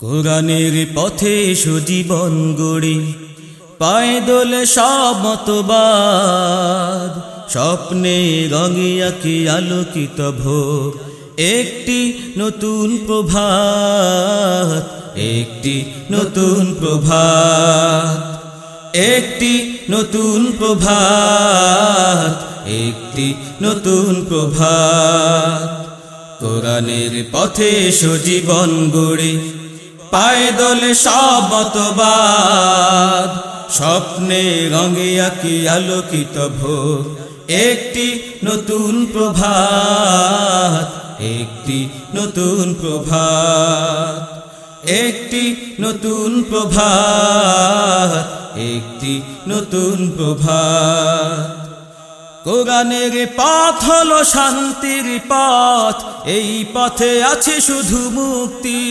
কোরআনের পথে সুজীবন গড়ি পায়ে দোলে সব মতবাদ, স্বপ্নে রঙে আঁকি আলোকিত ভোর একটি নতুন প্রভাত, একটি নতুন প্রভাত, একটি নতুন প্রভাত, একটি নতুন প্রভাত। কোরআনের পথে সুজীবন গড়ে পায়ে দোলে সব মতবাদ স্বপ্নে রঙে আঁকি আলোকিত ভোর। একটি নতুন প্রভাত, একটি নতুন প্রভাত। একটি নতুন প্রভাত, একটি নতুন প্রভাত। কোরআনের পথ হলো শান্তির পথ, এই পথে আছে শুধু মুক্তি।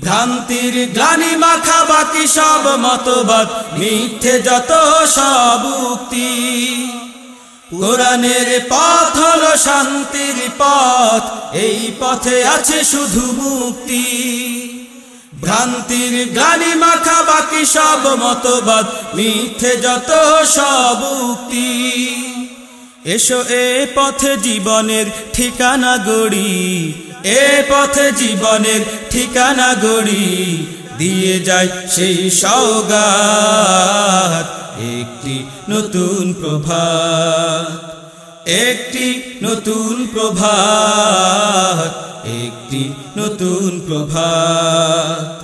ভ্রান্তির গ্লানি মাখা বাকি সব মতবাদ, মিথ্যে যত সব উক্তি। কোরআনের পথ হলো শান্তির পথ, এই পথে আছে শুধু মুক্তি। ভ্রান্তির গানি মাখা বাকি সব মতবাদ, মিথ্যে যত সব উক্তি। এসো এ পথে জীবনের ঠিকানা গড়ি এ পথে জীবনের ঠিকানা গড়ি, দিয়ে যায় সেই সৌগাত। একটি নতুন প্রভাত, একটি নতুন প্রভাত, একটি নতুন প্রভাত।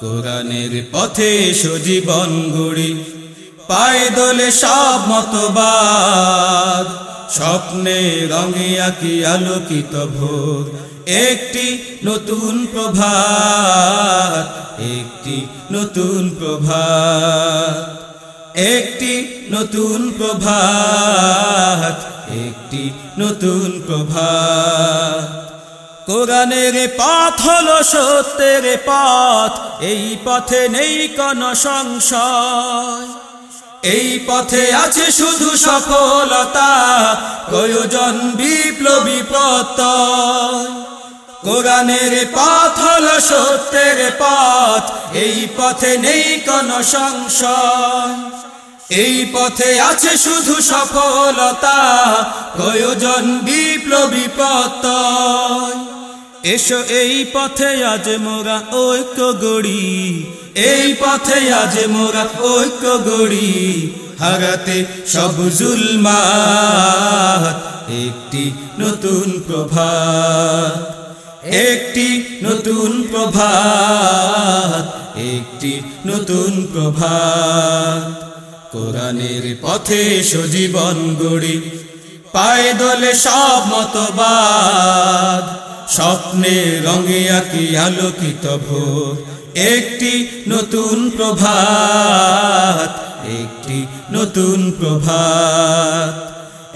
কোরআনের পথে সজীবন গড়ি, পায়ে দোলে সব মতবাদ। স্বপ্নে রঙে আঁকি আলোকিত ভোর একটি নতুন প্রভাত, একটি নতুন প্রভাত, একটি নতুন প্রভাত, একটি নতুন প্রভাত। কোরআনের পথ হলো সত্যের পথ এই পথে নেই কোন সংশয়। এই পথে আছে শুধু সফলতা, প্রয়োজন বিপ্লবী প্রত্যয়। কোরআনের পথ হলো সত্যের পথ, এই পথে নেই কোন সংশয়। এই পথে আছে শুধু সফলতা, প্রয়োজন বিপ্লবী প্রত্যয়। এসো এই পথে আজ মোরা ঐক্য গড়ি, এই পথে আজ মোরা ঐক্য গড়ি, হারাতে সব জুলমাত, একটি নতুন প্রভাত। একটি নতুন প্রভাত, একটি নতুন প্রভাত। কোরআনের পথে সজীবন গড়ি পায়ে দলে সব মতবাদ। স্বপ্নে রঙে আঁকি আলোকিত ভোর, একটি নতুন প্রভাত, একটি নতুন প্রভাত।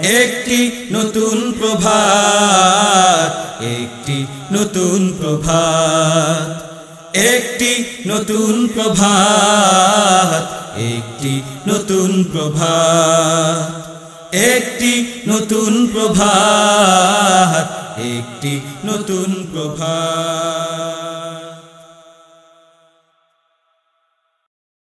একটি নতুন প্রভাত, একটি নতুন প্রভাত, একটি নতুন প্রভাত, একটি নতুন প্রভাত, একটি নতুন প্রভাত, একটি নতুন প্রভাত।